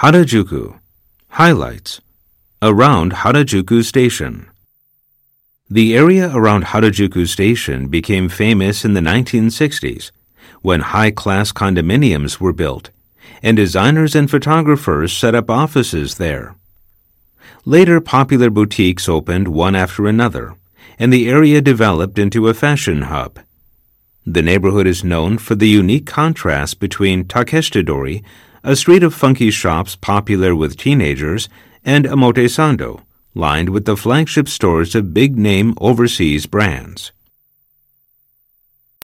Harajuku. Highlights. Around Harajuku Station. The area around Harajuku Station became famous in the 1960s when high class condominiums were built and designers and photographers set up offices there. Later, popular boutiques opened one after another, and the area developed into a fashion hub. The neighborhood is known for the unique contrast between Takeshitadori, a street of funky shops popular with teenagers, and Omotesando, lined with the flagship stores of big name overseas brands.